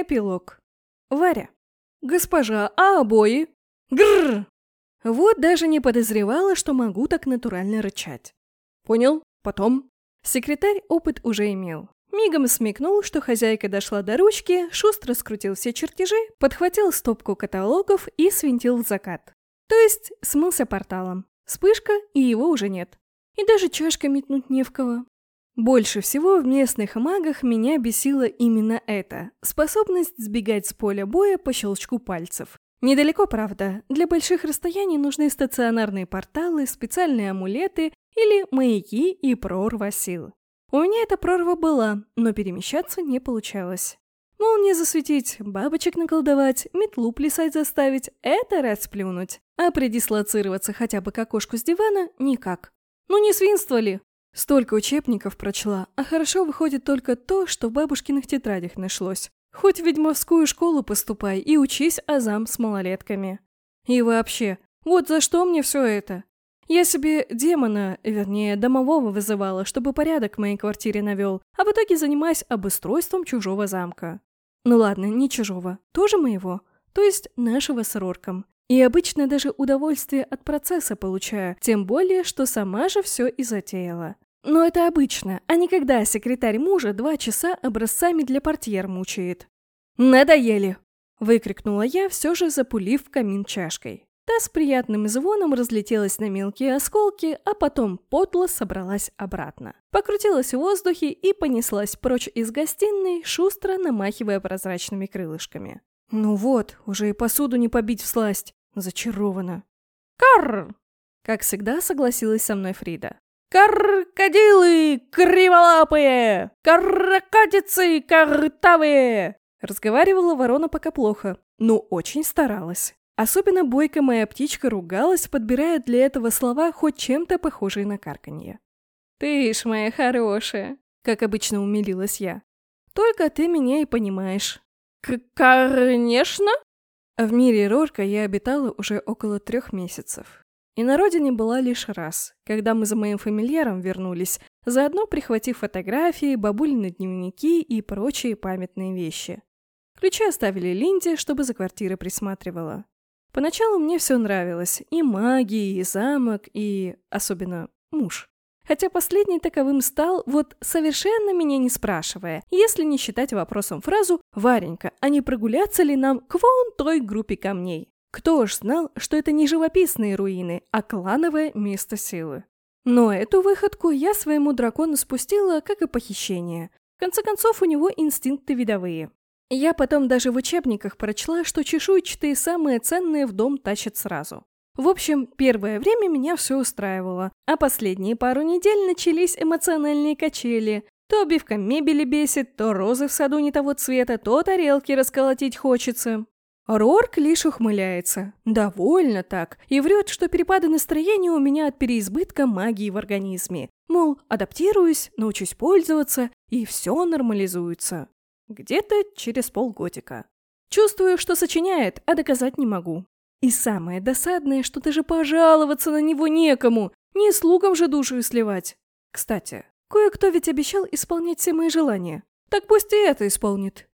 Эпилог. Варя. Госпожа, а обои? Грррр! Вот даже не подозревала, что могу так натурально рычать. Понял? Потом. Секретарь опыт уже имел. Мигом смекнул, что хозяйка дошла до ручки, шустро скрутил все чертежи, подхватил стопку каталогов и свинтил в закат. То есть смылся порталом. Вспышка, и его уже нет. И даже чашка метнуть не в кого. Больше всего в местных магах меня бесило именно это – способность сбегать с поля боя по щелчку пальцев. Недалеко, правда, для больших расстояний нужны стационарные порталы, специальные амулеты или маяки и прорва сил. У меня эта прорва была, но перемещаться не получалось. Молнии засветить, бабочек наколдовать, метлу плясать заставить – это расплюнуть. А предислоцироваться хотя бы к окошку с дивана – никак. Ну не свинство ли? Столько учебников прочла, а хорошо выходит только то, что в бабушкиных тетрадях нашлось. Хоть в ведьмовскую школу поступай и учись азам с малолетками. И вообще, вот за что мне все это? Я себе демона, вернее, домового вызывала, чтобы порядок в моей квартире навел, а в итоге занимаюсь обустройством чужого замка. Ну ладно, не чужого, тоже моего, то есть нашего с Рорком. И обычно даже удовольствие от процесса получаю, тем более, что сама же все и затеяла. Но это обычно, а не когда секретарь мужа два часа образцами для портьер мучает. «Надоели!» – выкрикнула я, все же запулив в камин чашкой. Та с приятным звоном разлетелась на мелкие осколки, а потом подло собралась обратно. Покрутилась в воздухе и понеслась прочь из гостиной, шустро намахивая прозрачными крылышками. «Ну вот, уже и посуду не побить в сласть!» Зачарована. «Карр!» Как всегда согласилась со мной Фрида. «Каркадилы криволапые! Каракатицы картавые!» Разговаривала ворона пока плохо, но очень старалась. Особенно бойко моя птичка ругалась, подбирая для этого слова хоть чем-то похожие на карканье. «Ты ж моя хорошая!» — как обычно умилилась я. «Только ты меня и понимаешь». «Конечно!» В мире Рорка я обитала уже около трех месяцев. И на родине была лишь раз, когда мы за моим фамильяром вернулись, заодно прихватив фотографии, бабулины дневники и прочие памятные вещи. Ключи оставили Линде, чтобы за квартирой присматривала. Поначалу мне все нравилось, и магия, и замок, и... особенно муж. Хотя последний таковым стал, вот совершенно меня не спрашивая, если не считать вопросом фразу «Варенька, а не прогуляться ли нам к вон той группе камней?» Кто ж знал, что это не живописные руины, а клановое место силы? Но эту выходку я своему дракону спустила, как и похищение. В конце концов, у него инстинкты видовые. Я потом даже в учебниках прочла, что чешуйчатые самые ценные в дом тащат сразу. В общем, первое время меня все устраивало, а последние пару недель начались эмоциональные качели. То обивка мебели бесит, то розы в саду не того цвета, то тарелки расколотить хочется. Рорк лишь ухмыляется. Довольно так. И врет, что перепады настроения у меня от переизбытка магии в организме. Мол, адаптируюсь, научусь пользоваться, и все нормализуется. Где-то через полгодика. Чувствую, что сочиняет, а доказать не могу. И самое досадное, что даже пожаловаться на него некому, не слугам же душу сливать. Кстати, кое-кто ведь обещал исполнять все мои желания. Так пусть и это исполнит.